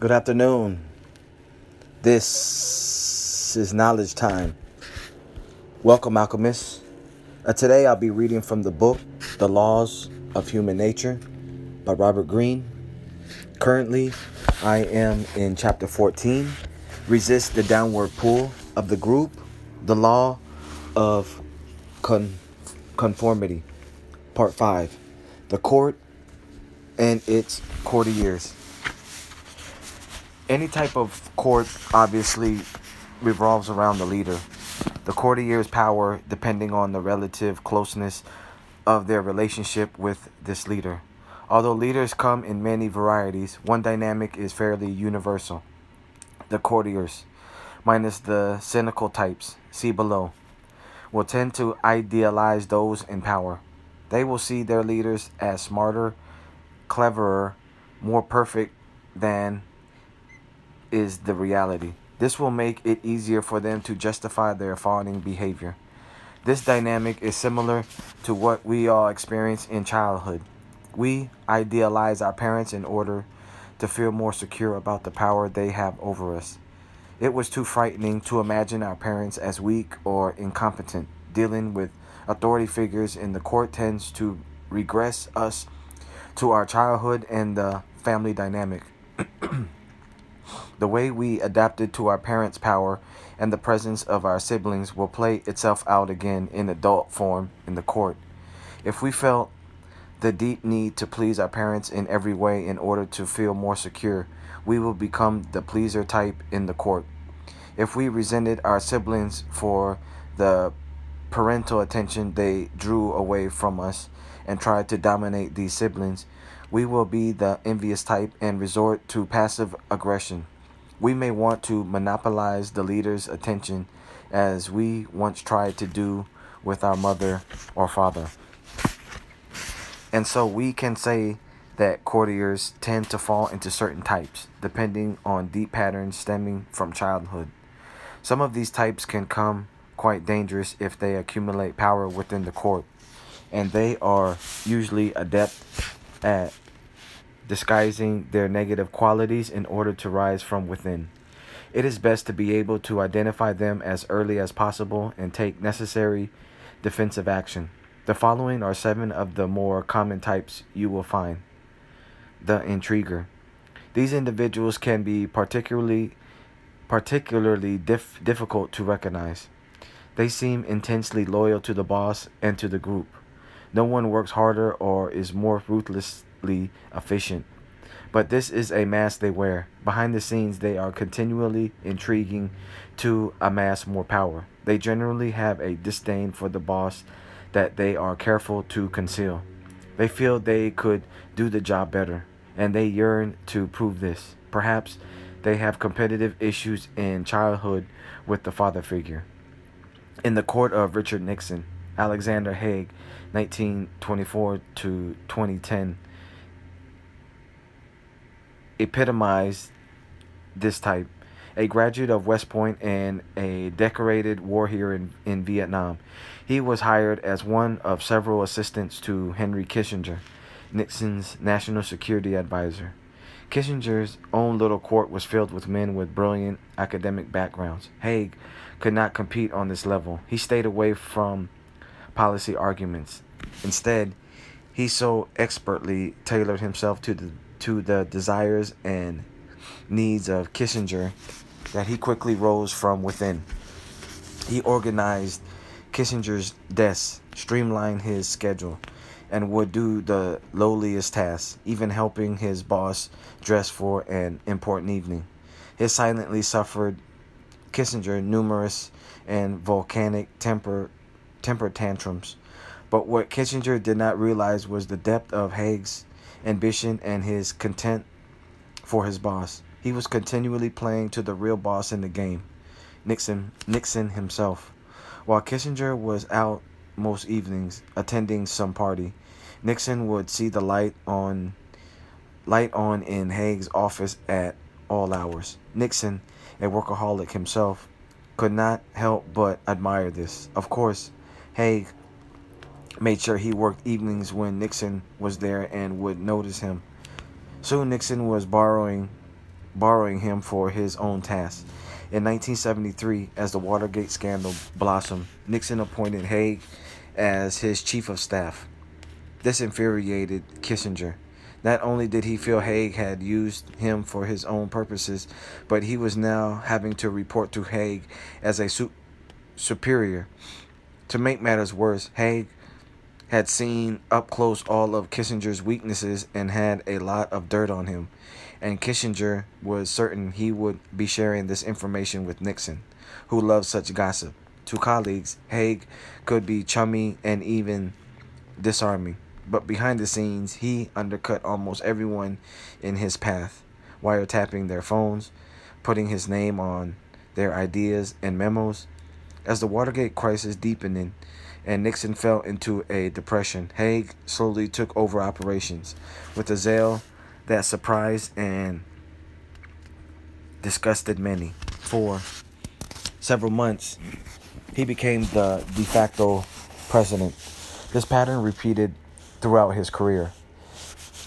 Good afternoon. This is knowledge time. Welcome, alchemists. Uh, today I'll be reading from the book The Laws of Human Nature by Robert Greene. Currently, I am in chapter 14 Resist the Downward Pull of the Group, The Law of Con- Conformity, Part 5 The Court and its Courtiers. Any type of court obviously revolves around the leader. The courtier's power depending on the relative closeness of their relationship with this leader. Although leaders come in many varieties, one dynamic is fairly universal. The courtiers, minus the cynical types, see below, will tend to idealize those in power. They will see their leaders as smarter, cleverer, more perfect than is the reality. This will make it easier for them to justify their fawning behavior. This dynamic is similar to what we all experience in childhood. We idealize our parents in order to feel more secure about the power they have over us. It was too frightening to imagine our parents as weak or incompetent. Dealing with authority figures in the court tends to regress us to our childhood and the family dynamic. The way we adapted to our parents' power and the presence of our siblings will play itself out again in adult form in the court. If we felt the deep need to please our parents in every way in order to feel more secure, we will become the pleaser type in the court. If we resented our siblings for the parental attention they drew away from us and tried to dominate these siblings, we will be the envious type and resort to passive aggression. We may want to monopolize the leader's attention as we once tried to do with our mother or father. And so we can say that courtiers tend to fall into certain types, depending on deep patterns stemming from childhood. Some of these types can come quite dangerous if they accumulate power within the court, and they are usually adept at disguising their negative qualities in order to rise from within. It is best to be able to identify them as early as possible and take necessary defensive action. The following are seven of the more common types you will find. The intriguer. These individuals can be particularly particularly dif- difficult to recognize. They seem intensely loyal to the boss and to the group. No one works harder or is more ruthless efficient. But this is a mask they wear. Behind the scenes, they are continually intriguing to amass more power. They generally have a disdain for the boss that they are careful to conceal. They feel they could do the job better, and they yearn to prove this. Perhaps they have competitive issues in childhood with the father figure. In the court of Richard Nixon, Alexander Haig, 1924 to 2010, epitomized this type. A graduate of West Point and a decorated war hero in, in Vietnam, he was hired as one of several assistants to Henry Kissinger, Nixon's national security advisor. Kissinger's own little court was filled with men with brilliant academic backgrounds. Haig could not compete on this level. He stayed away from policy arguments. Instead, he so expertly tailored himself to the to the desires and needs of Kissinger that he quickly rose from within. He organized Kissinger's desk, streamlined his schedule, and would do the lowliest tasks, even helping his boss dress for an important evening. He silently suffered Kissinger numerous and volcanic temper temper tantrums. But what Kissinger did not realize was the depth of Haig's ambition, and his content for his boss. He was continually playing to the real boss in the game, Nixon, Nixon himself. While Kissinger was out most evenings attending some party, Nixon would see the light on light on in Haig's office at all hours. Nixon, a workaholic himself, could not help but admire this. Of course, Haig made sure he worked evenings when Nixon was there and would notice him. Soon Nixon was borrowing borrowing him for his own tasks. In 1973, as the Watergate scandal blossomed, Nixon appointed Haig as his chief of staff. This infuriated Kissinger. Not only did he feel Haig had used him for his own purposes, but he was now having to report to Haig as a su- superior. To make matters worse, Haig had seen up close all of Kissinger's weaknesses and had a lot of dirt on him. And Kissinger was certain he would be sharing this information with Nixon, who loved such gossip. To colleagues, Haig could be chummy and even disarming, but behind the scenes, he undercut almost everyone in his path, wiretapping their phones, putting his name on their ideas and memos. As the Watergate crisis deepened, and Nixon fell into a depression. Haig slowly took over operations with a zeal that surprised and disgusted many. For several months, he became the de facto president. This pattern repeated throughout his career.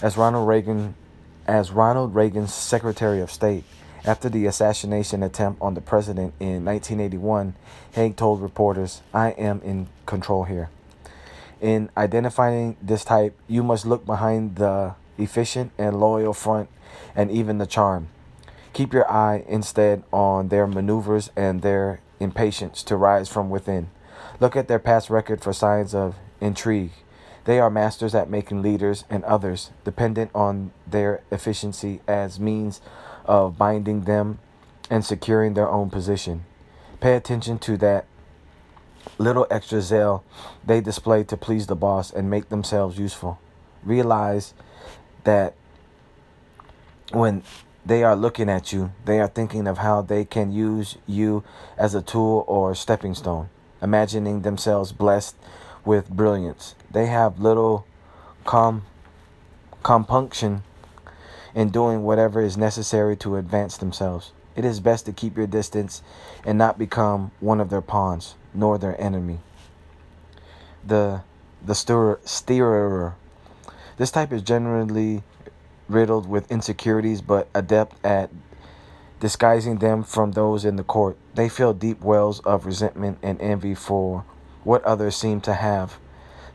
As Ronald Reagan as Ronald Reagan's Secretary of State, after the assassination attempt on the president in 1981, Haig told reporters, I am in control here. In identifying this type, you must look behind the efficient and loyal front and even the charm. Keep your eye instead on their maneuvers and their impatience to rise from within. Look at their past record for signs of intrigue. They are masters at making leaders and others dependent on their efficiency as means of binding them and securing their own position. Pay attention to that little extra zeal they display to please the boss and make themselves useful. Realize that when they are looking at you, they are thinking of how they can use you as a tool or stepping stone, imagining themselves blessed with brilliance. They have little com- compunction in doing whatever is necessary to advance themselves. It is best to keep your distance and not become one of their pawns, nor their enemy. The the stirrer, steerer. This type is generally riddled with insecurities, but adept at disguising them from those in the court. They feel deep wells of resentment and envy for what others seem to have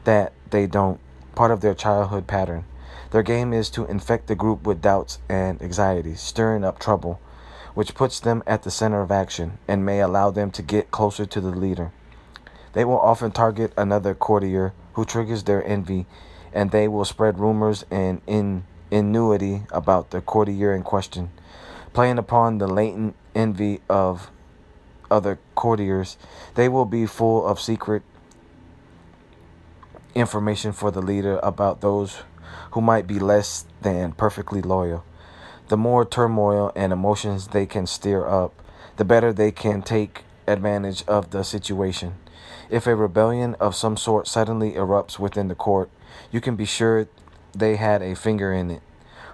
that they don't, part of their childhood pattern. Their game is to infect the group with doubts and anxieties, stirring up trouble, which puts them at the center of action and may allow them to get closer to the leader. They will often target another courtier who triggers their envy, and they will spread rumors and in innuity about the courtier in question, playing upon the latent envy of other courtiers. They will be full of secret information for the leader about those who might be less than perfectly loyal. The more turmoil and emotions they can stir up, the better they can take advantage of the situation. If a rebellion of some sort suddenly erupts within the court, you can be sure they had a finger in it.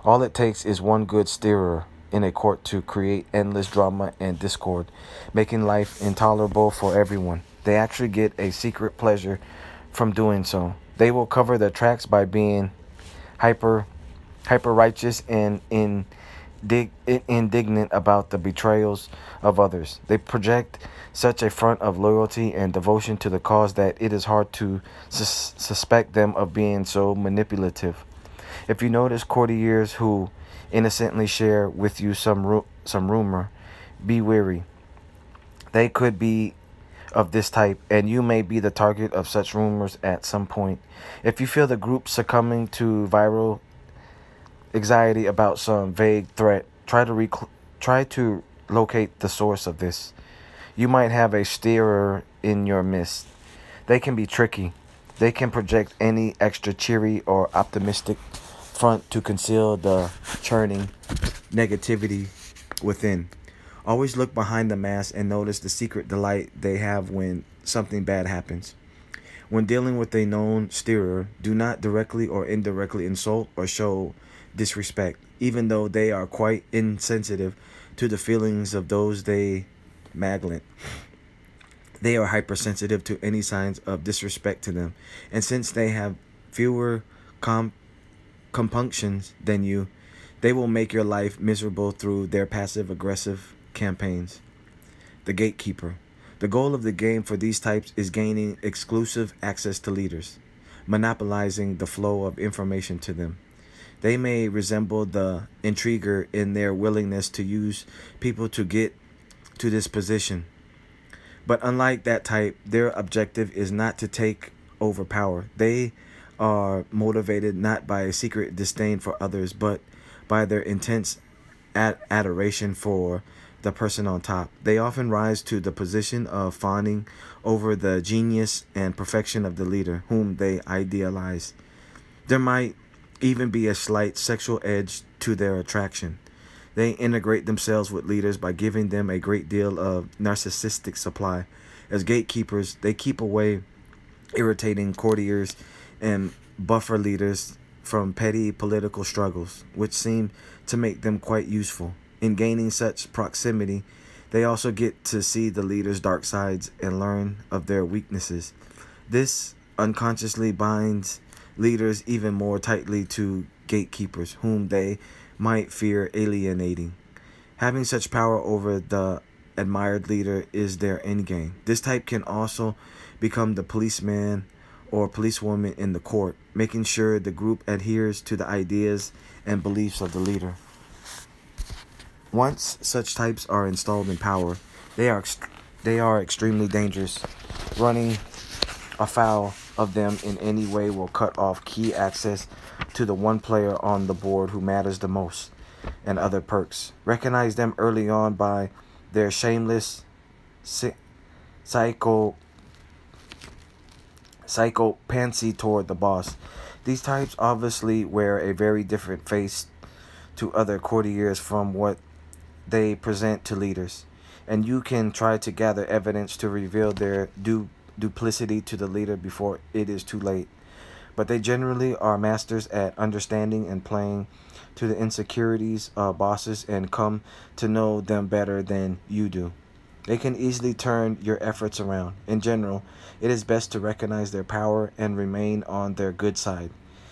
All it takes is one good stirrer in a court to create endless drama and discord, making life intolerable for everyone. They actually get a secret pleasure from doing so. They will cover their tracks by being hyper hyper righteous and indig, indignant about the betrayals of others. They project such a front of loyalty and devotion to the cause that it is hard to sus- suspect them of being so manipulative. If you notice courtiers who innocently share with you some ru- some rumor, be wary. They could be of this type, and you may be the target of such rumors at some point. If you feel the group succumbing to viral anxiety about some vague threat, try to rec- try to locate the source of this. You might have a steerer in your midst. They can be tricky. They can project any extra cheery or optimistic front to conceal the churning negativity within. Always look behind the mask and notice the secret delight they have when something bad happens. When dealing with a known steerer, do not directly or indirectly insult or show disrespect, even though they are quite insensitive to the feelings of those they maglet. They are hypersensitive to any signs of disrespect to them, and since they have fewer com- compunctions than you, They will make your life miserable through their passive aggressive campaigns. The gatekeeper. The goal of the game for these types is gaining exclusive access to leaders, monopolizing the flow of information to them. They may resemble the intriguer in their willingness to use people to get to this position. But unlike that type, their objective is not to take over power. They are motivated not by a secret disdain for others, but by their intense ad- adoration for the person on top. They often rise to the position of fawning over the genius and perfection of the leader, whom they idealize. There might even be a slight sexual edge to their attraction. They integrate themselves with leaders by giving them a great deal of narcissistic supply. As gatekeepers, they keep away irritating courtiers and buffer leaders from petty political struggles, which seem to make them quite useful. In gaining such proximity, they also get to see the leader's dark sides and learn of their weaknesses. This unconsciously binds leaders even more tightly to gatekeepers, whom they might fear alienating. Having such power over the admired leader is their endgame. This type can also become the policeman or policewoman in the court, making sure the group adheres to the ideas and beliefs of the leader. Once such types are installed in power, they are they are extremely dangerous. Running afoul of them in any way will cut off key access to the one player on the board who matters the most and other perks. Recognize them early on by their shameless psycho psycho pansy toward the boss. These types obviously wear a very different face to other courtiers from what they present to leaders, and you can try to gather evidence to reveal their du- duplicity to the leader before it is too late. But they generally are masters at understanding and playing to the insecurities of bosses and come to know them better than you do. They can easily turn your efforts around. In general, it is best to recognize their power and remain on their good side.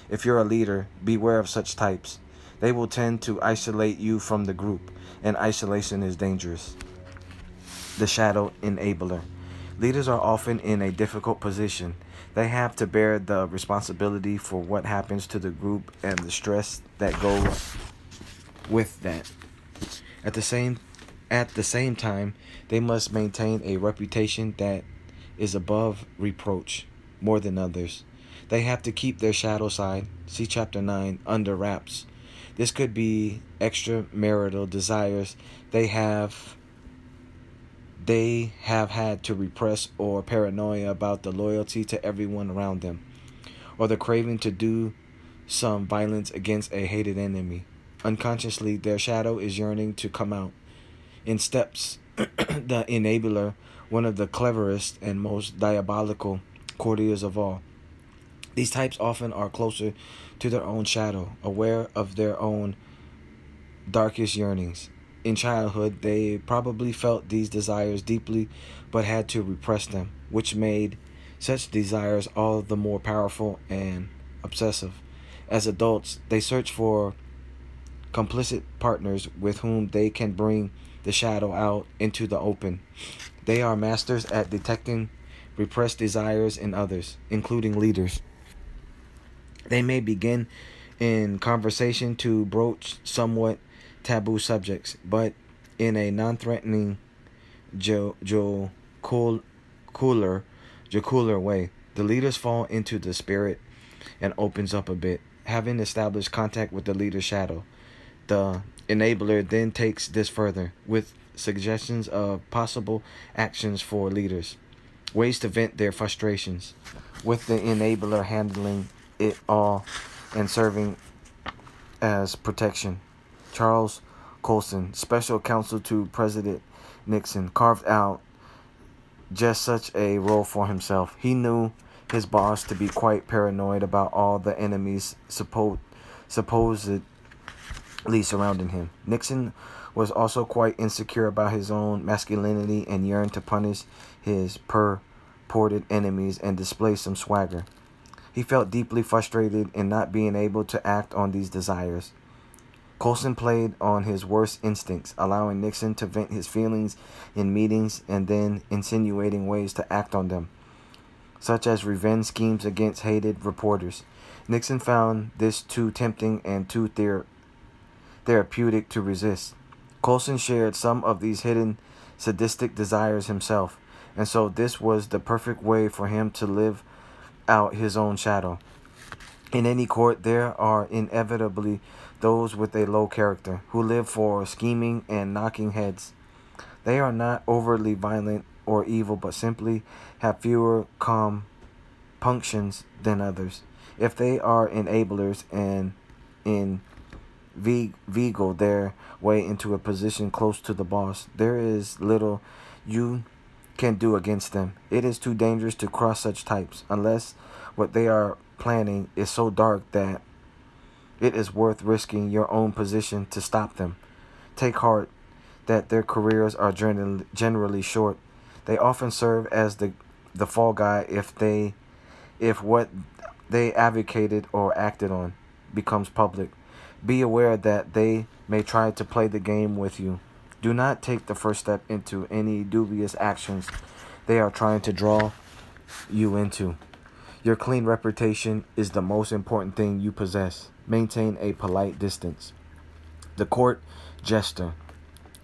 If you're a leader, beware of such types. They will tend to isolate you from the group, and isolation is dangerous. The Shadow Enabler. Leaders are often in a difficult position. They have to bear the responsibility for what happens to the group and the stress that goes with that. At the same at the same time, they must maintain a reputation that is above reproach more than others. They have to keep their shadow side, see chapter 9, under wraps this could be extramarital desires they have they have had to repress or paranoia about the loyalty to everyone around them or the craving to do some violence against a hated enemy. Unconsciously, their shadow is yearning to come out. In steps, the enabler, one of the cleverest and most diabolical courtiers of all. These types often are closer to their own shadow, aware of their own darkest yearnings. In childhood, they probably felt these desires deeply but had to repress them, which made such desires all the more powerful and obsessive. As adults, they search for complicit partners with whom they can bring the shadow out into the open. They are masters at detecting repressed desires in others, including leaders. They may begin in conversation to broach somewhat taboo subjects, but in a non-threatening, jo, jo cool, cooler, jocular way. The leaders fall into the spirit and opens up a bit, having established contact with the leader's shadow. The enabler then takes this further with suggestions of possible actions for leaders, ways to vent their frustrations, with the enabler handling it all and serving as protection. Charles Colson, special counsel to President Nixon, carved out just such a role for himself. He knew his boss to be quite paranoid about all the enemies supposed supposedly surrounding him. Nixon was also quite insecure about his own masculinity and yearned to punish his purported enemies and display some swagger. He felt deeply frustrated in not being able to act on these desires. Colson played on his worst instincts, allowing Nixon to vent his feelings in meetings and then insinuating ways to act on them, such as revenge schemes against hated reporters. Nixon found this too tempting and too ther- therapeutic to resist. Colson shared some of these hidden sadistic desires himself, and so this was the perfect way for him to live out his own shadow. In any court, there are inevitably those with a low character who live for scheming and knocking heads. They are not overly violent or evil, but simply have fewer compunctions than others. If they are enablers and inveigle their way into a position close to the boss, there is little you can do against them. It is too dangerous to cross such types unless what they are planning is so dark that it is worth risking your own position to stop them. Take heart that their careers are generally short. They often serve as the the fall guy if they if what they advocated or acted on becomes public. Be aware that they may try to play the game with you. Do not take the first step into any dubious actions they are trying to draw you into. Your clean reputation is the most important thing you possess. Maintain a polite distance. The court jester.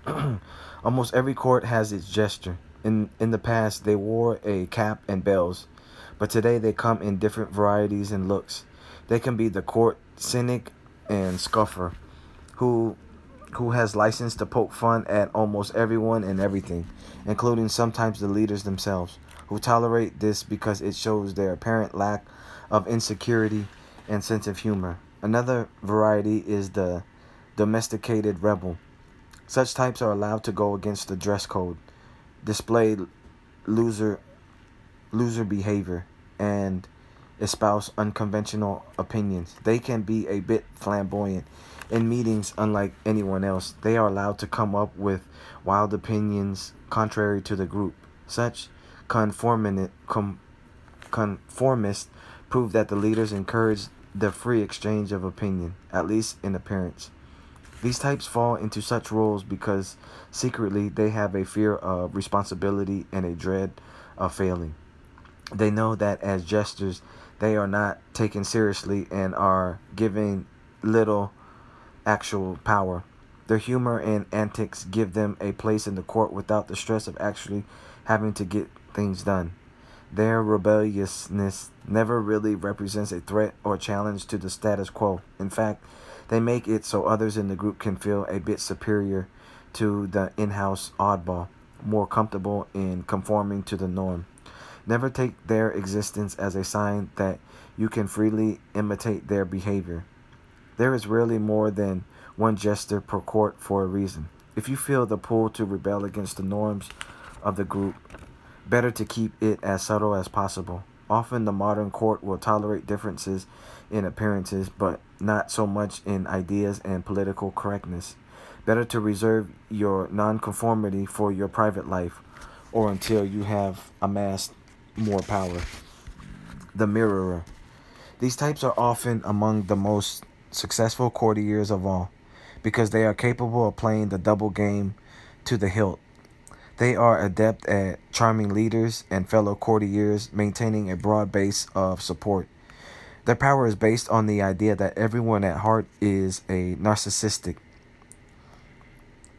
Almost every court has its gesture. In in the past, they wore a cap and bells, but today they come in different varieties and looks. They can be the court cynic and scuffer, who who has license to poke fun at almost everyone and everything, including sometimes the leaders themselves who tolerate this because it shows their apparent lack of insecurity and sense of humor. Another variety is the domesticated rebel. Such types are allowed to go against the dress code, display loser loser behavior, and espouse unconventional opinions. They can be a bit flamboyant. In meetings, unlike anyone else, they are allowed to come up with wild opinions contrary to the group. Such conformist, conformists prove that the leaders encourage the free exchange of opinion, at least in appearance. These types fall into such roles because secretly they have a fear of responsibility and a dread of failing. They know that as jesters, they are not taken seriously and are given little actual power. Their humor and antics give them a place in the court without the stress of actually having to get things done. Their rebelliousness never really represents a threat or challenge to the status quo. In fact, they make it so others in the group can feel a bit superior to the in house oddball, more comfortable in conforming to the norm. Never take their existence as a sign that you can freely imitate their behavior. There is rarely more than one jester per court for a reason. If you feel the pull to rebel against the norms of the group, better to keep it as subtle as possible. Often the modern court will tolerate differences in appearances, but not so much in ideas and political correctness. Better to reserve your nonconformity for your private life or until you have amassed more power. The mirrorer. These types are often among the most successful courtiers of all because they are capable of playing the double game to the hilt they are adept at charming leaders and fellow courtiers, maintaining a broad base of support. Their power is based on the idea that everyone at heart is a narcissistic.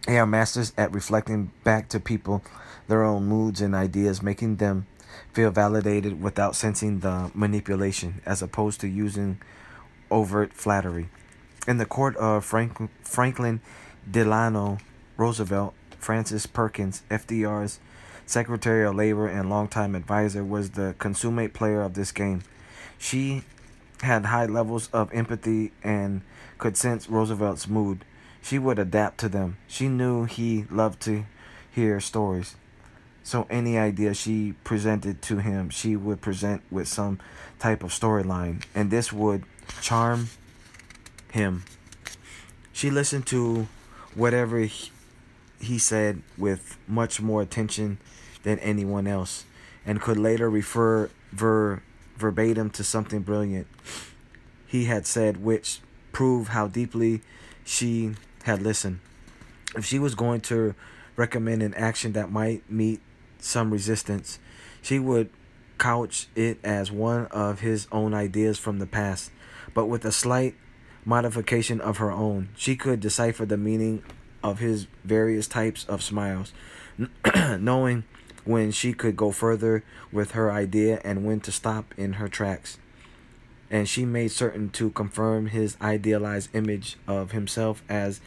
They are masters at reflecting back to people their own moods and ideas, making them feel validated without sensing the manipulation, as opposed to using overt flattery. In the court of Frank- Franklin Delano Roosevelt, Frances Perkins, FDR's Secretary of Labor and longtime advisor, was the consummate player of this game. She had high levels of empathy and could sense Roosevelt's mood. She would adapt to them. She knew he loved to hear stories. So any idea she presented to him, she would present with some type of storyline, and this would charm him. She listened to whatever he, he said with much more attention than anyone else, and could later refer ver, verbatim to something brilliant he had said, which proved how deeply she had listened. If she was going to recommend an action that might meet some resistance, she would couch it as one of his own ideas from the past, but with a slight modification of her own. She could decipher the meaning of his various types of smiles, knowing when she could go further with her idea and when to stop in her tracks. And she made certain to confirm his idealized image of himself as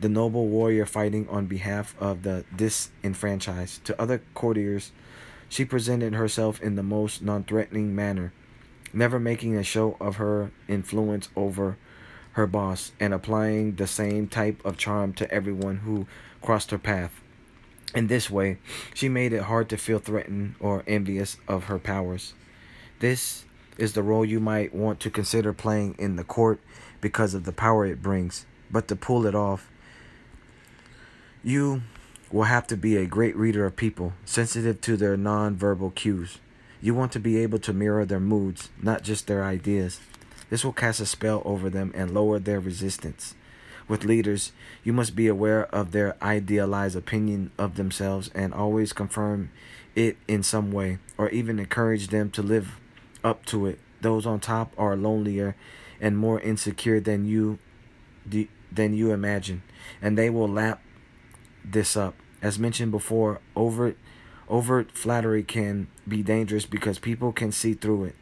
the noble warrior fighting on behalf of the disenfranchised. To other courtiers, she presented herself in the most non threatening manner, never making a show of her influence over her boss and applying the same type of charm to everyone who crossed her path. In this way, she made it hard to feel threatened or envious of her powers. This is the role you might want to consider playing in the court because of the power it brings. But to pull it off, you will have to be a great reader of people, sensitive to their non-verbal cues. You want to be able to mirror their moods, not just their ideas. This will cast a spell over them and lower their resistance. With leaders, you must be aware of their idealized opinion of themselves and always confirm it in some way, or even encourage them to live up to it. Those on top are lonelier and more insecure than you than you imagine, and they will lap this up. As mentioned before, overt overt flattery can be dangerous because people can see through it.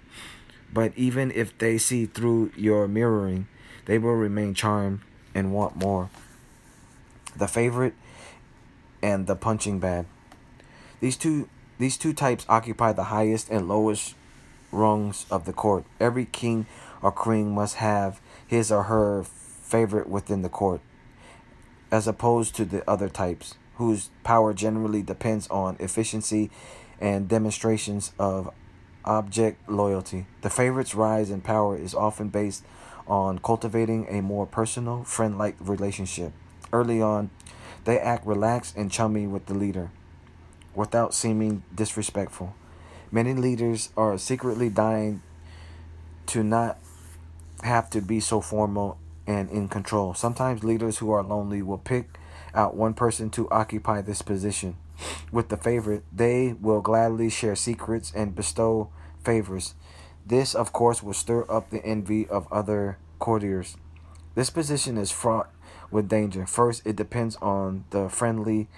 But even if they see through your mirroring, they will remain charmed and want more. The favorite and the punching bag. These two these two types occupy the highest and lowest rungs of the court. Every king or queen must have his or her favorite within the court as opposed to the other types, whose power generally depends on efficiency and demonstrations of object loyalty. The favorite's rise in power is often based on cultivating a more personal, friend like relationship. Early on, they act relaxed and chummy with the leader without seeming disrespectful. Many leaders are secretly dying to not have to be so formal and in control. Sometimes leaders who are lonely will pick out one person to occupy this position. With the favorite, they will gladly share secrets and bestow favors. This, of course, will stir up the envy of other courtiers. This position is fraught with danger. First, it depends on the friendly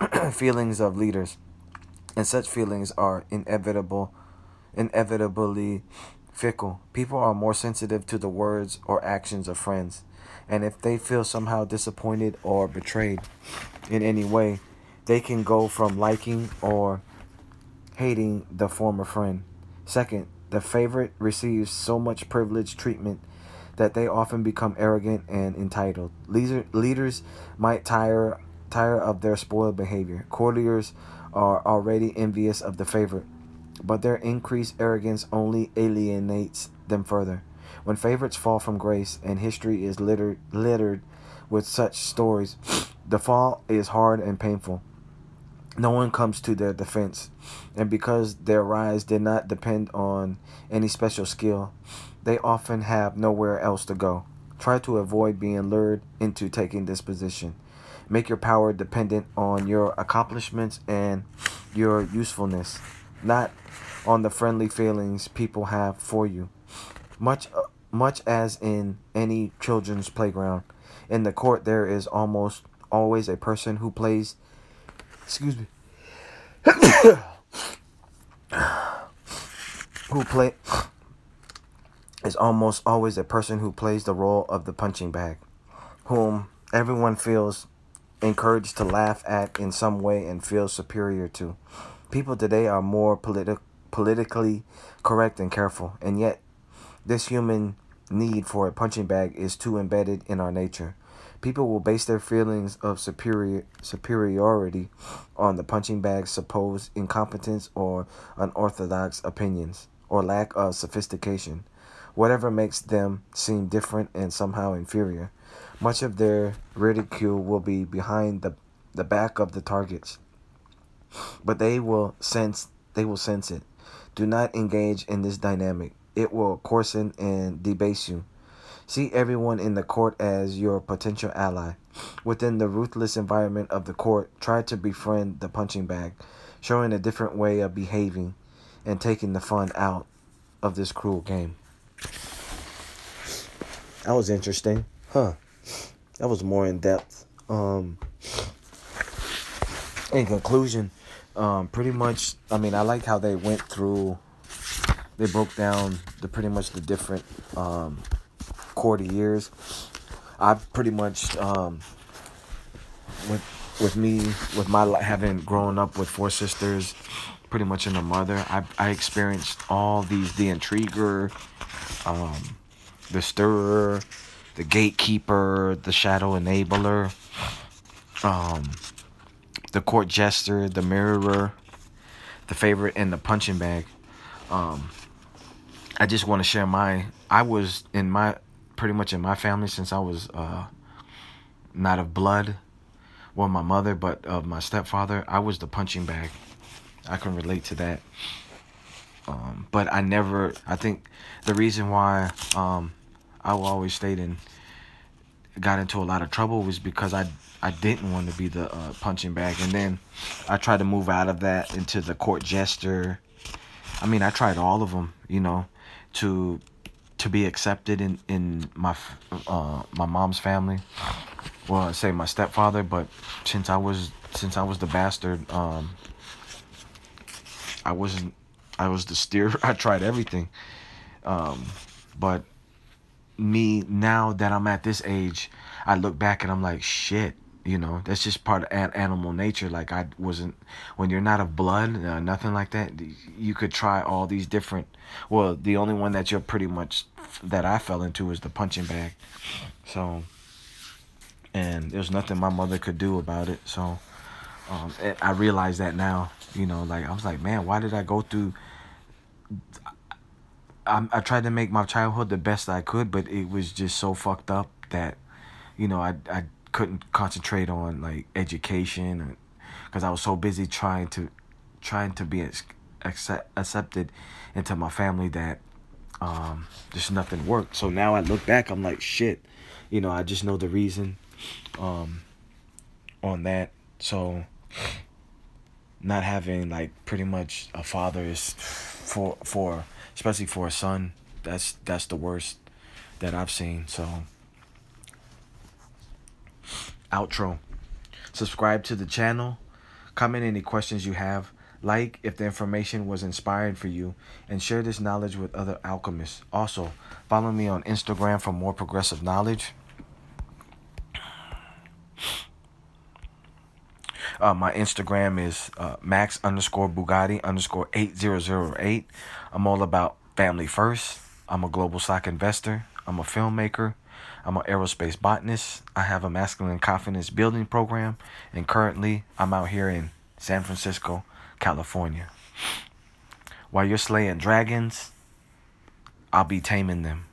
feelings of leaders, and such feelings are inevitable, inevitably fickle. People are more sensitive to the words or actions of friends. And if they feel somehow disappointed or betrayed in any way, they can go from liking or hating the former friend. Second, the favorite receives so much privileged treatment that they often become arrogant and entitled. Leader, leaders might tire tire of their spoiled behavior. Courtiers are already envious of the favorite but their increased arrogance only alienates them further. When favorites fall from grace and history is littered, littered with such stories, the fall is hard and painful. No one comes to their defense, and because their rise did not depend on any special skill, they often have nowhere else to go. Try to avoid being lured into taking this position. Make your power dependent on your accomplishments and your usefulness not on the friendly feelings people have for you. Much, uh, much as in any children's playground, in the court there is almost always a person who plays. Excuse me. who play is almost always a person who plays the role of the punching bag, whom everyone feels encouraged to laugh at in some way and feels superior to. People today are more politi- politically correct and careful, and yet this human need for a punching bag is too embedded in our nature. People will base their feelings of superior superiority on the punching bag's supposed incompetence or unorthodox opinions or lack of sophistication, whatever makes them seem different and somehow inferior. Much of their ridicule will be behind the, the back of the targets but they will sense they will sense it. Do not engage in this dynamic. It will coarsen and debase you. See everyone in the court as your potential ally. Within the ruthless environment of the court, try to befriend the punching bag, showing a different way of behaving and taking the fun out of this cruel game. That was interesting. Huh. That was more in depth. Um in conclusion, um pretty much I mean I like how they went through they broke down the pretty much the different um quarter years. I pretty much um with with me with my having grown up with four sisters pretty much in a mother i i experienced all these the intriguer um the stirrer the gatekeeper the shadow enabler um the court jester the mirror, the favorite and the punching bag. Um i just want to share my i was in my pretty much in my family since i was uh not of blood well my mother but of my stepfather i was the punching bag. I can relate to that. Um, but i never i think the reason why um, i will always stayed in got into a lot of trouble was because i i didn't want to be the uh, punching bag and then i tried to move out of that into the court jester i mean i tried all of them you know to to be accepted in in my uh, my mom's family well, I say my stepfather, but since I was since I was the bastard, um, I wasn't. I was the steer. I tried everything, um, but me now that I'm at this age, I look back and I'm like, shit. You know, that's just part of animal nature. Like I wasn't when you're not of blood, uh, nothing like that. You could try all these different. Well, the only one that you're pretty much that I fell into was the punching bag. So and there's nothing my mother could do about it. So um, I realize that now. You know, like I was like, man, why did I go through? I, I tried to make my childhood the best I could, but it was just so fucked up that, you know, I I couldn't concentrate on like education, because I was so busy trying to, trying to be accept, accepted into my family that um, just nothing worked. So now I look back, I'm like, shit, you know, I just know the reason um, on that. So not having like pretty much a father is for for especially for a son that's that's the worst that I've seen. So outro. Subscribe to the channel. Comment any questions you have. Like if the information was inspiring for you and share this knowledge with other alchemists. Also, follow me on Instagram for more progressive knowledge. Uh, my Instagram is uh, max underscore Bugatti underscore 8008. I'm all about family first. I'm a global stock investor. I'm a filmmaker. I'm an aerospace botanist. I have a masculine confidence building program. And currently, I'm out here in San Francisco, California. While you're slaying dragons, I'll be taming them.